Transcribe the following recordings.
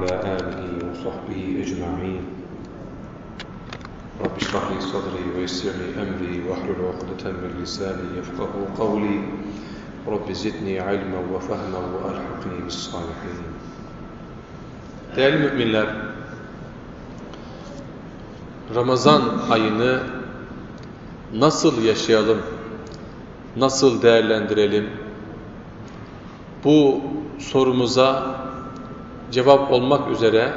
وعلى آله وصحبه أجمعين رب اشرح لي صدري ويسر لي أمري واحلل عقدة من لساني يفقه قولي رب زدني علما وفهما وألحقني بالصالحين Değerli müminler, Ramazan ayını nasıl yaşayalım, nasıl değerlendirelim? Bu sorumuza cevap olmak üzere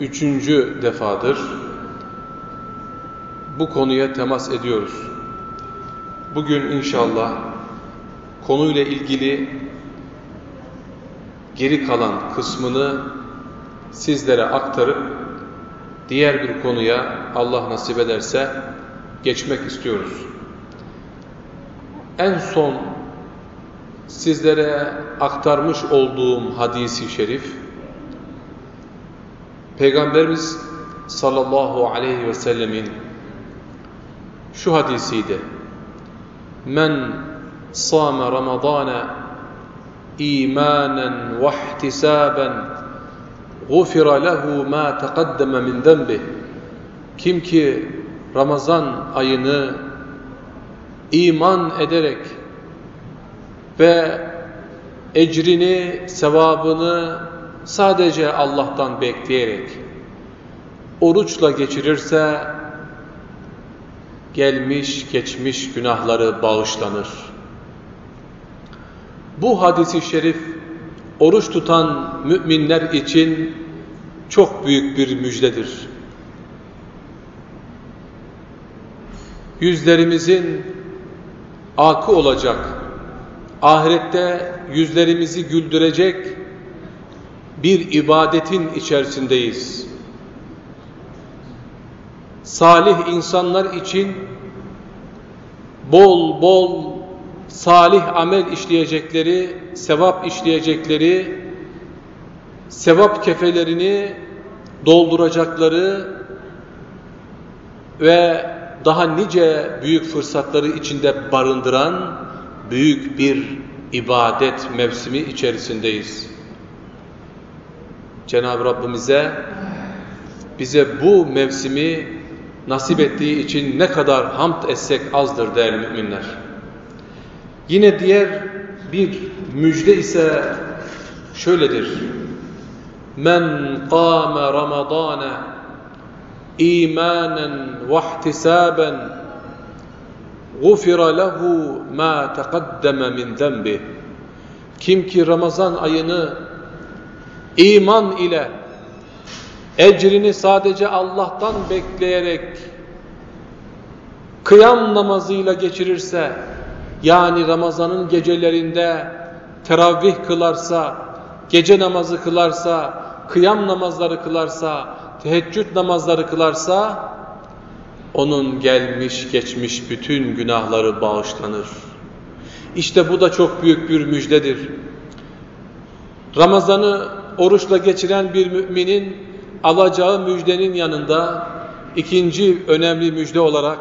üçüncü defadır bu konuya temas ediyoruz. Bugün inşallah konuyla ilgili geri kalan kısmını sizlere aktarıp diğer bir konuya Allah nasip ederse geçmek istiyoruz. En son sizlere aktarmış olduğum hadisi şerif Peygamberimiz sallallahu aleyhi ve sellemin şu hadisiydi. Men sâme ramadâne imanen ve ihtisaben gufira lehu ma teqaddeme min denbih kim ki Ramazan ayını iman ederek ve ecrini, sevabını sadece Allah'tan bekleyerek oruçla geçirirse gelmiş geçmiş günahları bağışlanır. Bu hadisi şerif oruç tutan müminler için çok büyük bir müjdedir. Yüzlerimizin akı olacak, ahirette yüzlerimizi güldürecek bir ibadetin içerisindeyiz. Salih insanlar için bol bol salih amel işleyecekleri, sevap işleyecekleri, sevap kefelerini dolduracakları ve daha nice büyük fırsatları içinde barındıran büyük bir ibadet mevsimi içerisindeyiz. Cenab-ı Rabbimize bize bu mevsimi nasip ettiği için ne kadar hamd etsek azdır değerli müminler. Yine diğer bir müjde ise şöyledir. Men qâme ramadâne imanen ve ihtisaben gufira lehu ma teqaddeme min zenbih. Kim ki Ramazan ayını iman ile ecrini sadece Allah'tan bekleyerek kıyam namazıyla geçirirse yani Ramazan'ın gecelerinde teravih kılarsa, gece namazı kılarsa, kıyam namazları kılarsa, teheccüd namazları kılarsa onun gelmiş geçmiş bütün günahları bağışlanır. İşte bu da çok büyük bir müjdedir. Ramazan'ı oruçla geçiren bir müminin alacağı müjdenin yanında ikinci önemli müjde olarak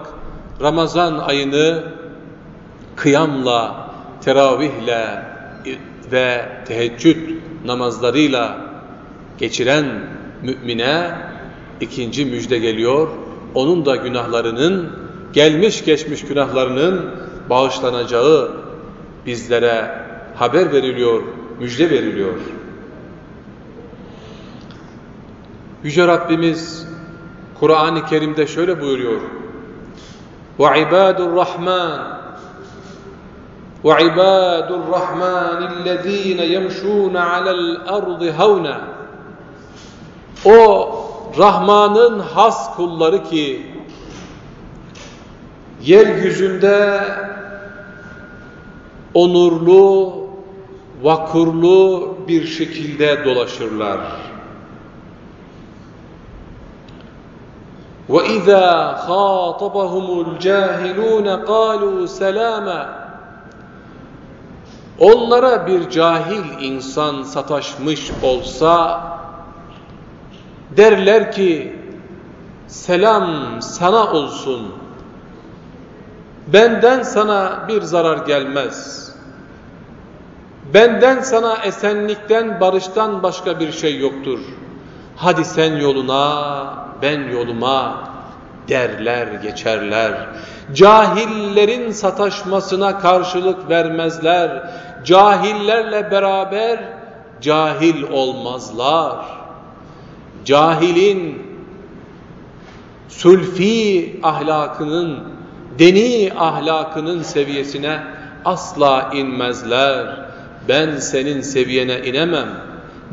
Ramazan ayını kıyamla, teravihle ve teheccüd namazlarıyla geçiren mümine ikinci müjde geliyor Onun da günahlarının, gelmiş geçmiş günahlarının bağışlanacağı bizlere haber veriliyor, müjde veriliyor. Yüce Rabbimiz Kur'an-ı Kerim'de şöyle buyuruyor. وَعِبَادُ الرَّحْمَانِ وَعِبَادُ الرَّحْمَانِ الَّذ۪ينَ يَمْشُونَ عَلَى الْأَرْضِ هَوْنًا O Rahman'ın has kulları ki yeryüzünde onurlu, vakurlu bir şekilde dolaşırlar. وَإِذَا خَاطَبَهُمُ الْجَاهِلُونَ قَالُوا سَلَامًا Onlara bir cahil insan sataşmış olsa derler ki selam sana olsun benden sana bir zarar gelmez Benden sana esenlikten, barıştan başka bir şey yoktur. Hadi sen yoluna, ben yoluma derler geçerler. Cahillerin sataşmasına karşılık vermezler. Cahillerle beraber cahil olmazlar. Cahilin sülfi ahlakının, deni ahlakının seviyesine asla inmezler. Ben senin seviyene inemem.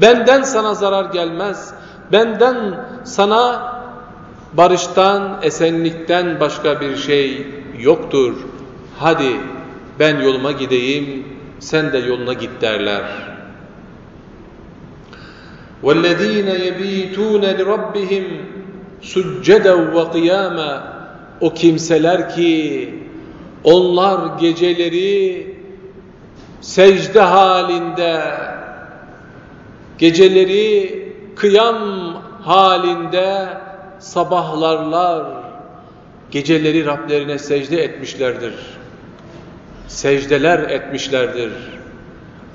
Benden sana zarar gelmez. Benden sana barıştan, esenlikten başka bir şey yoktur. Hadi ben yoluma gideyim, sen de yoluna git derler. وَالَّذ۪ينَ يَب۪يتُونَ لِرَبِّهِمْ سُجَّدًا وَقِيَامًا O kimseler ki onlar geceleri secde halinde, geceleri kıyam halinde sabahlarlar, geceleri Rablerine secde etmişlerdir. Secdeler etmişlerdir.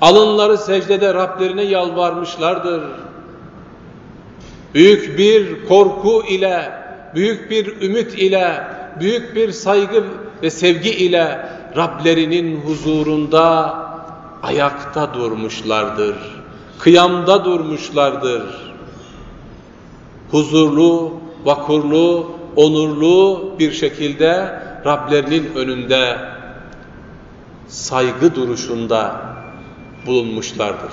Alınları secdede Rablerine yalvarmışlardır. Büyük bir korku ile, büyük bir ümit ile, büyük bir saygı ve sevgi ile Rablerinin huzurunda ayakta durmuşlardır. Kıyamda durmuşlardır. Huzurlu, vakurlu, onurlu bir şekilde Rablerinin önünde saygı duruşunda bulunmuşlardır.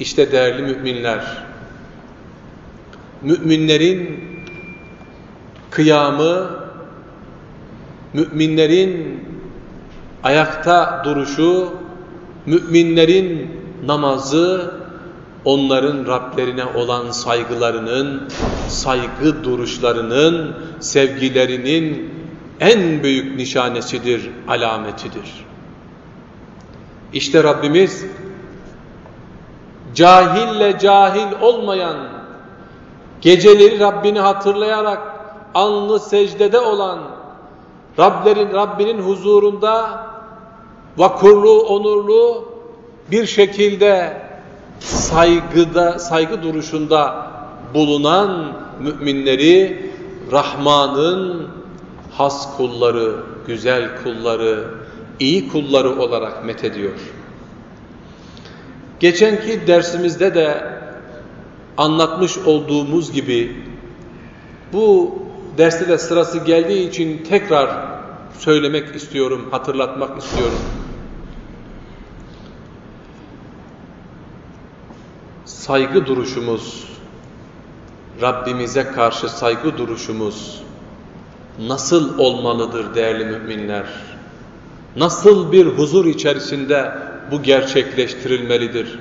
İşte değerli müminler, müminlerin kıyamı, müminlerin ayakta duruşu, müminlerin namazı, onların Rablerine olan saygılarının, saygı duruşlarının, sevgilerinin en büyük nişanesidir, alametidir. İşte Rabbimiz cahille cahil olmayan, geceleri Rabbini hatırlayarak anlı secdede olan, Rablerin, Rabbinin huzurunda vakurlu, onurlu bir şekilde saygıda, saygı duruşunda bulunan müminleri Rahman'ın has kulları, güzel kulları, iyi kulları olarak methediyor. Geçenki dersimizde de anlatmış olduğumuz gibi bu derste de sırası geldiği için tekrar söylemek istiyorum, hatırlatmak istiyorum. Saygı duruşumuz, Rabbimize karşı saygı duruşumuz nasıl olmalıdır değerli müminler? Nasıl bir huzur içerisinde bu gerçekleştirilmelidir?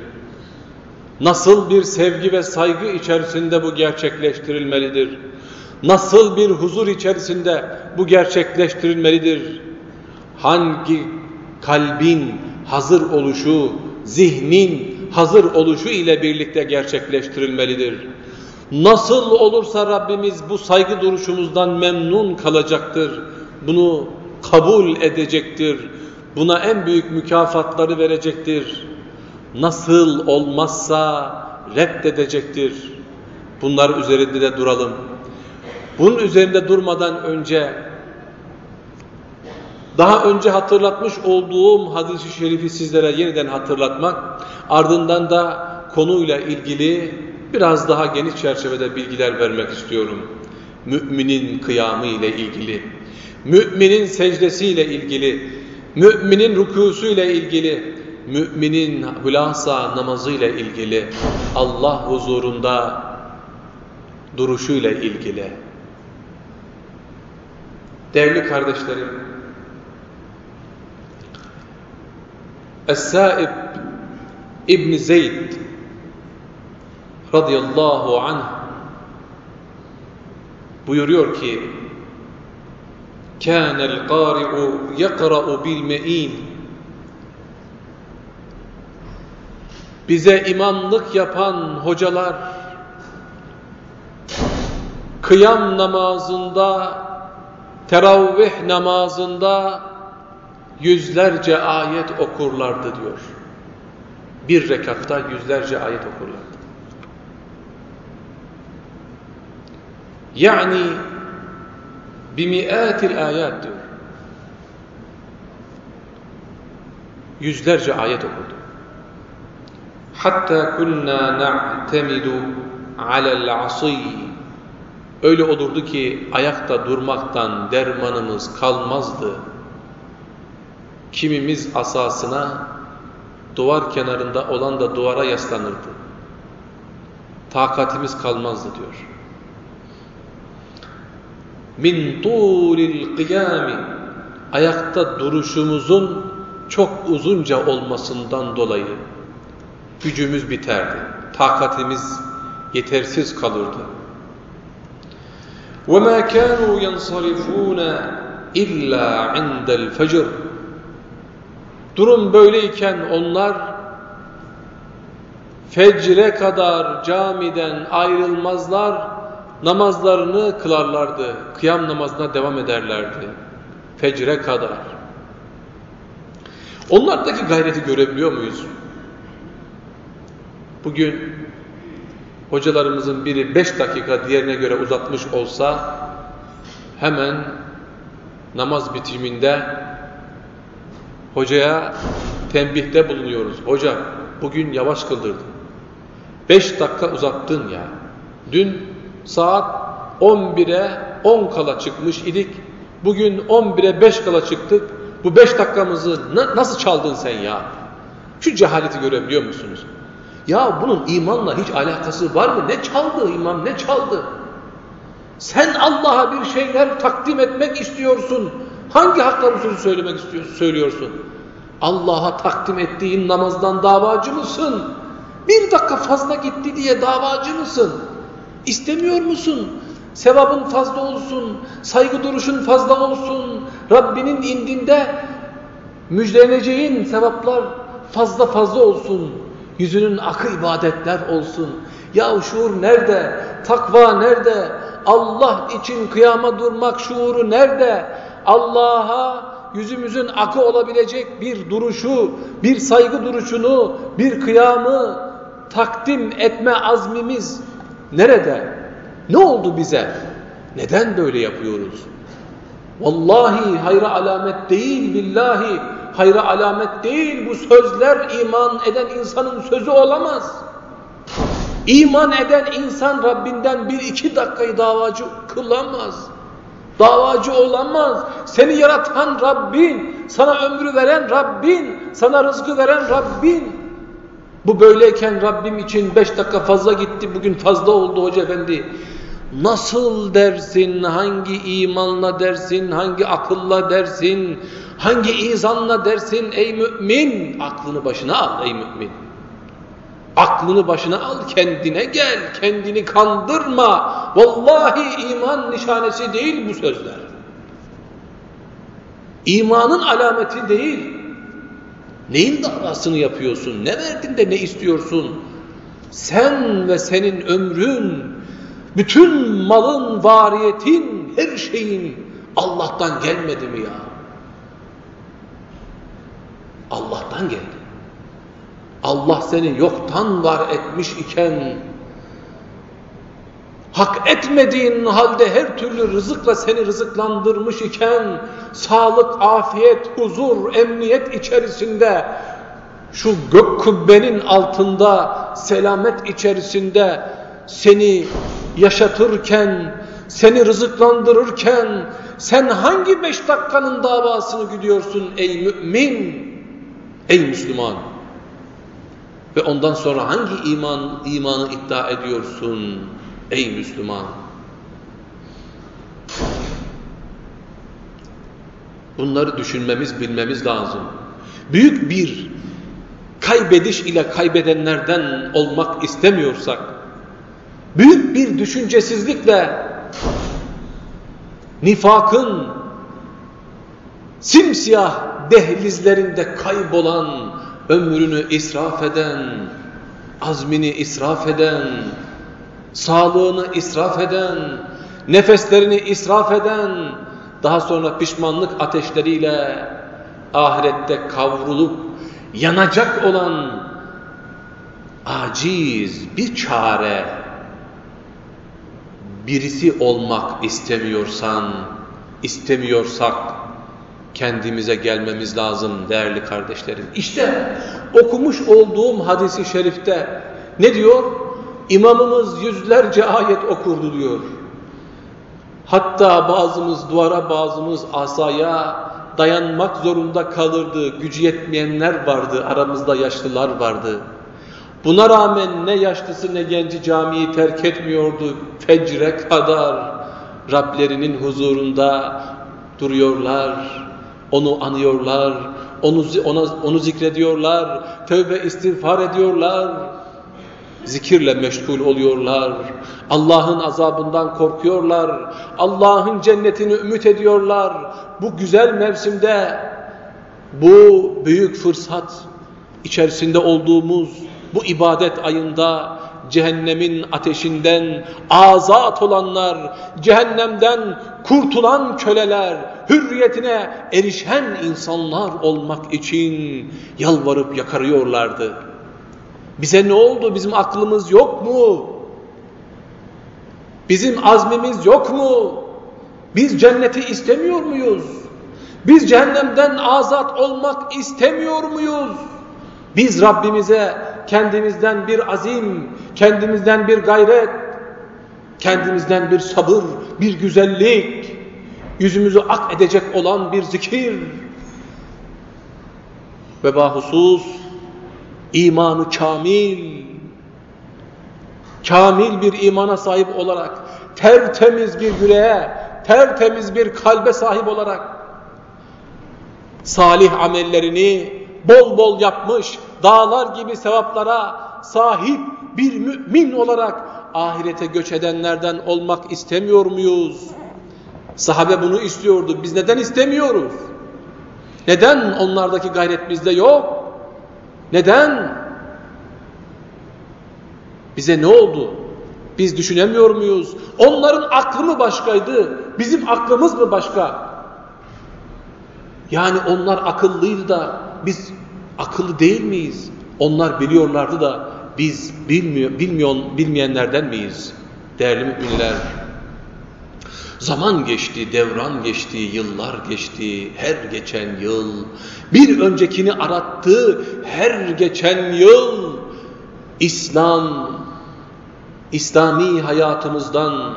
Nasıl bir sevgi ve saygı içerisinde bu gerçekleştirilmelidir? Nasıl bir huzur içerisinde bu gerçekleştirilmelidir? Hangi kalbin hazır oluşu, zihnin hazır oluşu ile birlikte gerçekleştirilmelidir? Nasıl olursa Rabbimiz bu saygı duruşumuzdan memnun kalacaktır. Bunu kabul edecektir. Buna en büyük mükafatları verecektir. Nasıl olmazsa reddedecektir. Bunlar üzerinde de duralım. Bunun üzerinde durmadan önce daha önce hatırlatmış olduğum hadisi şerifi sizlere yeniden hatırlatmak, ardından da konuyla ilgili biraz daha geniş çerçevede bilgiler vermek istiyorum. Müminin kıyamı ile ilgili, müminin secdesiyle ilgili, müminin rükusu ile ilgili, müminin hulasa namazıyla ilgili, Allah huzurunda duruşuyla ilgili. Değerli kardeşlerim, Es-Saib İbn Zeyd radıyallahu anh buyuruyor ki كان القارئ يقرأ بالمئين bize imamlık yapan hocalar kıyam namazında teravih namazında yüzlerce ayet okurlardı diyor. Bir rekatta yüzlerce ayet okurlardı. Yani bimiatil ayet diyor. Yüzlerce ayet okurdu. Hatta kunna na'temidu alel asî Öyle olurdu ki ayakta durmaktan dermanımız kalmazdı. Kimimiz asasına, duvar kenarında olan da duvara yaslanırdı. Takatimiz kalmazdı diyor Min tulil kıyami ayakta duruşumuzun çok uzunca olmasından dolayı gücümüz biterdi. Takatimiz yetersiz kalırdı. وَمَا كَانُوا يَنْصَرِفُونَ اِلَّا عِنْدَ الْفَجْرِ Durum böyleyken onlar fecre kadar camiden ayrılmazlar, namazlarını kılarlardı. Kıyam namazına devam ederlerdi. Fecre kadar. Onlardaki gayreti görebiliyor muyuz? Bugün hocalarımızın biri beş dakika diğerine göre uzatmış olsa hemen namaz bitiminde hocaya tembihte bulunuyoruz. Hoca bugün yavaş kıldırdın. Beş dakika uzattın ya. Dün saat 11'e 10 kala çıkmış idik. Bugün 11'e 5 kala çıktık. Bu 5 dakikamızı nasıl çaldın sen ya? Şu cehaleti görebiliyor musunuz? Ya bunun imanla hiç alakası var mı? Ne çaldı imam ne çaldı? Sen Allah'a bir şeyler takdim etmek istiyorsun. Hangi hakla bu sözü söylemek istiyorsun, söylüyorsun? Allah'a takdim ettiğin namazdan davacı mısın? Bir dakika fazla gitti diye davacı mısın? İstemiyor musun? Sevabın fazla olsun, saygı duruşun fazla olsun, Rabbinin indinde müjdeleneceğin sevaplar fazla fazla olsun. Yüzünün akı ibadetler olsun. Ya şuur nerede? Takva nerede? Allah için kıyama durmak şuuru nerede? Allah'a yüzümüzün akı olabilecek bir duruşu, bir saygı duruşunu, bir kıyamı takdim etme azmimiz nerede? Ne oldu bize? Neden böyle yapıyoruz? Vallahi hayra alamet değil billahi hayra alamet değil bu sözler iman eden insanın sözü olamaz. İman eden insan Rabbinden bir iki dakikayı davacı kılamaz. Davacı olamaz. Seni yaratan Rabbin, sana ömrü veren Rabbin, sana rızkı veren Rabbin. Bu böyleyken Rabbim için beş dakika fazla gitti, bugün fazla oldu hoca efendi. Nasıl dersin, hangi imanla dersin, hangi akılla dersin, hangi izanla dersin ey mümin? Aklını başına al ey mümin. Aklını başına al, kendine gel, kendini kandırma. Vallahi iman nişanesi değil bu sözler. İmanın alameti değil. Neyin davasını yapıyorsun? Ne verdin de ne istiyorsun? Sen ve senin ömrün, bütün malın, variyetin, her şeyin Allah'tan gelmedi mi ya? Allah'tan geldi. Allah seni yoktan var etmiş iken hak etmediğin halde her türlü rızıkla seni rızıklandırmış iken sağlık, afiyet, huzur, emniyet içerisinde şu gök kubbenin altında selamet içerisinde seni yaşatırken seni rızıklandırırken sen hangi beş dakikanın davasını gidiyorsun ey mümin ey Müslüman? Ve ondan sonra hangi iman imanı iddia ediyorsun ey Müslüman? Bunları düşünmemiz, bilmemiz lazım. Büyük bir kaybediş ile kaybedenlerden olmak istemiyorsak, büyük bir düşüncesizlikle nifakın simsiyah dehlizlerinde kaybolan ömrünü israf eden, azmini israf eden, sağlığını israf eden, nefeslerini israf eden, daha sonra pişmanlık ateşleriyle ahirette kavrulup yanacak olan aciz bir çare birisi olmak istemiyorsan, istemiyorsak kendimize gelmemiz lazım değerli kardeşlerim. İşte okumuş olduğum hadisi şerifte ne diyor? İmamımız yüzlerce ayet okurdu diyor. Hatta bazımız duvara bazımız asaya dayanmak zorunda kalırdı. Gücü yetmeyenler vardı, aramızda yaşlılar vardı. Buna rağmen ne yaşlısı ne genci camiyi terk etmiyordu. Fecre kadar Rablerinin huzurunda duruyorlar. Onu anıyorlar. Onu, ona, onu zikrediyorlar. Tövbe istiğfar ediyorlar. Zikirle meşgul oluyorlar. Allah'ın azabından korkuyorlar. Allah'ın cennetini ümit ediyorlar. Bu güzel mevsimde bu büyük fırsat içerisinde olduğumuz bu ibadet ayında cehennemin ateşinden azat olanlar, cehennemden kurtulan köleler, hürriyetine erişen insanlar olmak için yalvarıp yakarıyorlardı. Bize ne oldu? Bizim aklımız yok mu? Bizim azmimiz yok mu? Biz cenneti istemiyor muyuz? Biz cehennemden azat olmak istemiyor muyuz? Biz Rabbimize kendimizden bir azim, kendimizden bir gayret, kendimizden bir sabır, bir güzellik, yüzümüzü ak edecek olan bir zikir ve bahusus imanı kamil, kamil bir imana sahip olarak, tertemiz bir yüreğe, tertemiz bir kalbe sahip olarak, salih amellerini bol bol yapmış, dağlar gibi sevaplara sahip bir mümin olarak ahirete göç edenlerden olmak istemiyor muyuz? Sahabe bunu istiyordu. Biz neden istemiyoruz? Neden onlardaki gayret bizde yok? Neden? Bize ne oldu? Biz düşünemiyor muyuz? Onların aklı mı başkaydı? Bizim aklımız mı başka? Yani onlar akıllıydı da biz akıllı değil miyiz? Onlar biliyorlardı da biz bilmiyor, bilmiyor, bilmeyenlerden miyiz? Değerli müminler, zaman geçti, devran geçti, yıllar geçti, her geçen yıl bir öncekini arattı, her geçen yıl İslam, İslami hayatımızdan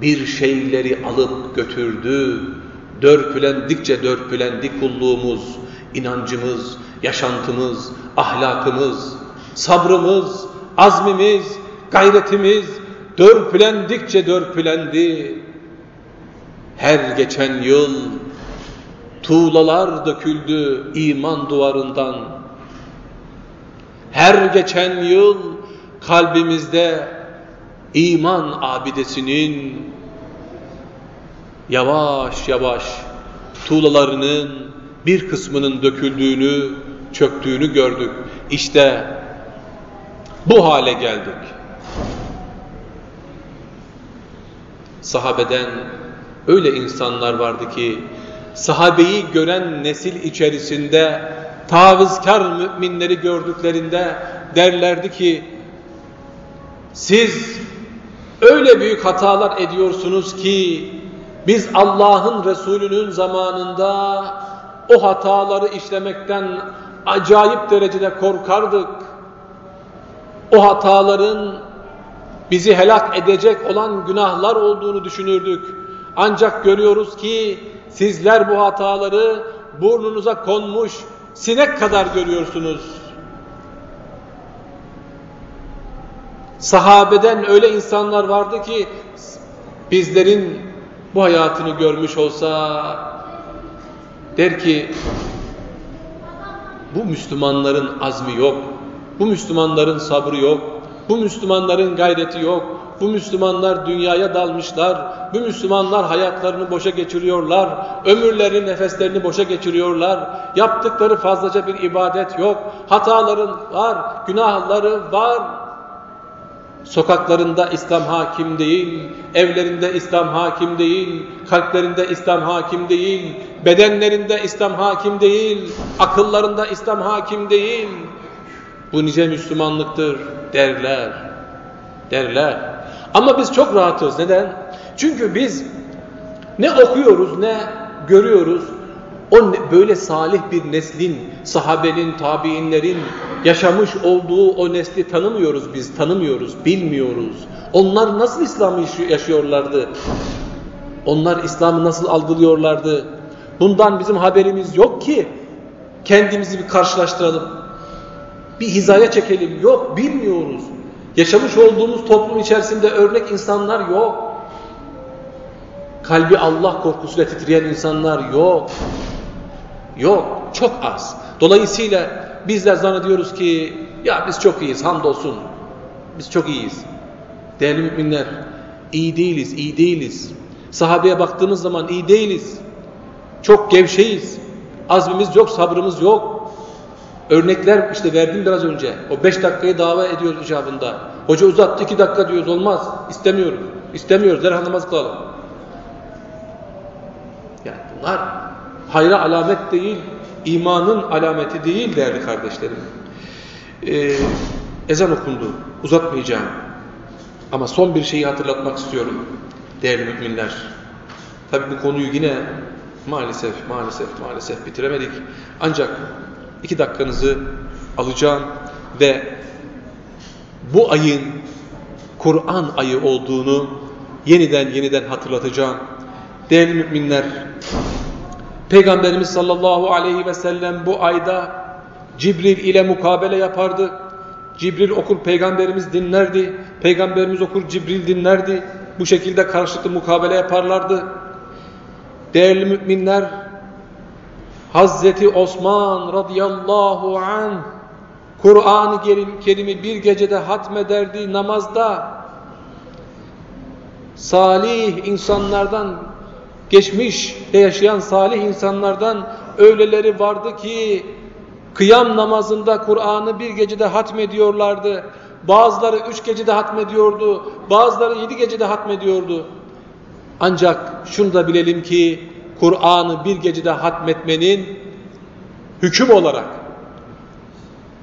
bir şeyleri alıp götürdü. Dörpülendikçe dörpülendi kulluğumuz, inancımız, yaşantımız, ahlakımız, sabrımız, azmimiz, gayretimiz dörpülendikçe dörpülendi. Her geçen yıl tuğlalar döküldü iman duvarından. Her geçen yıl kalbimizde iman abidesinin yavaş yavaş tuğlalarının bir kısmının döküldüğünü, çöktüğünü gördük. İşte bu hale geldik. Sahabeden öyle insanlar vardı ki sahabeyi gören nesil içerisinde tavizkar müminleri gördüklerinde derlerdi ki siz öyle büyük hatalar ediyorsunuz ki biz Allah'ın Resulü'nün zamanında o hataları işlemekten acayip derecede korkardık. O hataların bizi helak edecek olan günahlar olduğunu düşünürdük. Ancak görüyoruz ki sizler bu hataları burnunuza konmuş sinek kadar görüyorsunuz. Sahabeden öyle insanlar vardı ki bizlerin bu hayatını görmüş olsa der ki bu Müslümanların azmi yok, bu Müslümanların sabrı yok, bu Müslümanların gayreti yok, bu Müslümanlar dünyaya dalmışlar, bu Müslümanlar hayatlarını boşa geçiriyorlar, ömürlerini, nefeslerini boşa geçiriyorlar, yaptıkları fazlaca bir ibadet yok, hataların var, günahları var. Sokaklarında İslam hakim değil, evlerinde İslam hakim değil, kalplerinde İslam hakim değil, bedenlerinde İslam hakim değil, akıllarında İslam hakim değil. Bu nice Müslümanlıktır derler, derler. Ama biz çok rahatız. Neden? Çünkü biz ne okuyoruz ne görüyoruz. O böyle salih bir neslin, sahabenin, tabiinlerin yaşamış olduğu o nesli tanımıyoruz biz, tanımıyoruz, bilmiyoruz. Onlar nasıl İslam'ı yaşıyorlardı? Onlar İslam'ı nasıl algılıyorlardı? Bundan bizim haberimiz yok ki kendimizi bir karşılaştıralım. Bir hizaya çekelim. Yok, bilmiyoruz. Yaşamış olduğumuz toplum içerisinde örnek insanlar yok. Kalbi Allah korkusuyla titreyen insanlar yok. Yok, çok az. Dolayısıyla bizler zannediyoruz ki ya biz çok iyiyiz hamdolsun. Biz çok iyiyiz. Değerli müminler iyi değiliz, iyi değiliz. Sahabeye baktığımız zaman iyi değiliz. Çok gevşeyiz. Azmimiz yok, sabrımız yok. Örnekler işte verdim biraz önce. O beş dakikayı dava ediyoruz icabında. Hoca uzattı iki dakika diyoruz olmaz. İstemiyoruz. İstemiyoruz. Derhal namaz kılalım. Yani bunlar hayra alamet değil, imanın alameti değil değerli kardeşlerim. Ee, ezan okundu. Uzatmayacağım. Ama son bir şeyi hatırlatmak istiyorum değerli müminler. Tabi bu konuyu yine maalesef maalesef maalesef bitiremedik. Ancak iki dakikanızı alacağım ve bu ayın Kur'an ayı olduğunu yeniden yeniden hatırlatacağım. Değerli müminler, Peygamberimiz sallallahu aleyhi ve sellem bu ayda Cibril ile mukabele yapardı. Cibril okur, Peygamberimiz dinlerdi. Peygamberimiz okur, Cibril dinlerdi. Bu şekilde karşılıklı mukabele yaparlardı. Değerli müminler, Hazreti Osman radıyallahu anh Kur'an-ı Kerim'i bir gecede hatmederdi namazda. Salih insanlardan, geçmişte yaşayan salih insanlardan öyleleri vardı ki kıyam namazında Kur'an'ı bir gecede hatmediyorlardı. Bazıları üç gecede hatmediyordu, bazıları yedi gecede hatmediyordu. Ancak şunu da bilelim ki Kur'an'ı bir gecede hatmetmenin hüküm olarak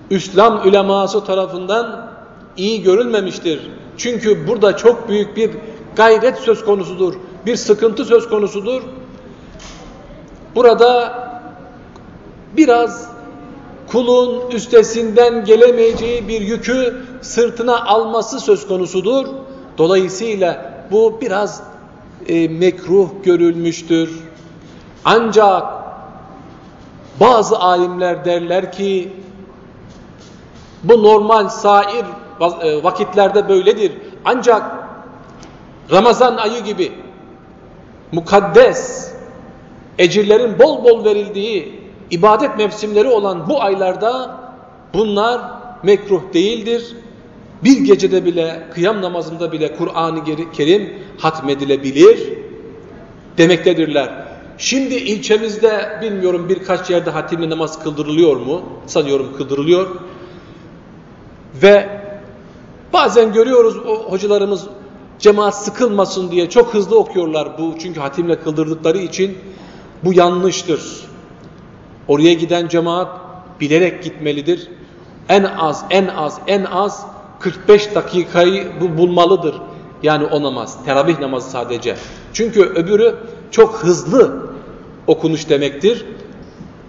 İslam uleması tarafından iyi görülmemiştir. Çünkü burada çok büyük bir gayret söz konusudur. Bir sıkıntı söz konusudur. Burada biraz kulun üstesinden gelemeyeceği bir yükü sırtına alması söz konusudur. Dolayısıyla bu biraz e, mekruh görülmüştür. Ancak bazı alimler derler ki bu normal sair e, vakitlerde böyledir. Ancak Ramazan ayı gibi mukaddes ecirlerin bol bol verildiği ibadet mevsimleri olan bu aylarda bunlar mekruh değildir. Bir gecede bile kıyam namazında bile Kur'an-ı Kerim hatmedilebilir demektedirler. Şimdi ilçemizde bilmiyorum birkaç yerde hatimli namaz kıldırılıyor mu? Sanıyorum kıldırılıyor. Ve bazen görüyoruz o hocalarımız cemaat sıkılmasın diye çok hızlı okuyorlar bu. Çünkü hatimle kıldırdıkları için bu yanlıştır. Oraya giden cemaat bilerek gitmelidir. En az, en az, en az 45 dakikayı bulmalıdır. Yani o namaz, teravih namazı sadece. Çünkü öbürü çok hızlı okunuş demektir.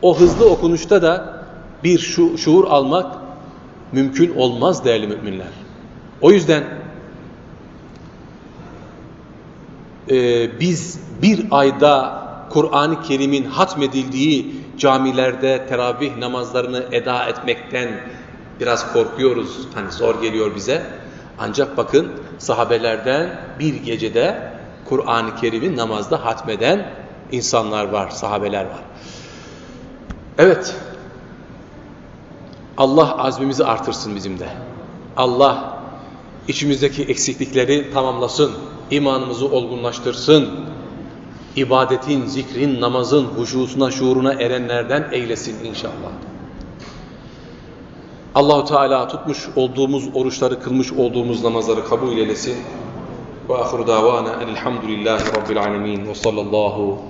O hızlı okunuşta da bir şu, şuur almak mümkün olmaz değerli müminler. O yüzden e, biz bir ayda Kur'an-ı Kerim'in hatmedildiği camilerde teravih namazlarını eda etmekten biraz korkuyoruz. Hani zor geliyor bize. Ancak bakın sahabelerden bir gecede Kur'an-ı Kerim'i namazda hatmeden insanlar var, sahabeler var. Evet, Allah azmimizi artırsın bizim de. Allah içimizdeki eksiklikleri tamamlasın, imanımızı olgunlaştırsın, ibadetin, zikrin, namazın huşusuna, şuuruna erenlerden eylesin inşallah. Allahu Teala tutmuş olduğumuz oruçları, kılmış olduğumuz namazları kabul eylesin. Ve ahiru davana elhamdülillahi rabbil alemin ve sallallahu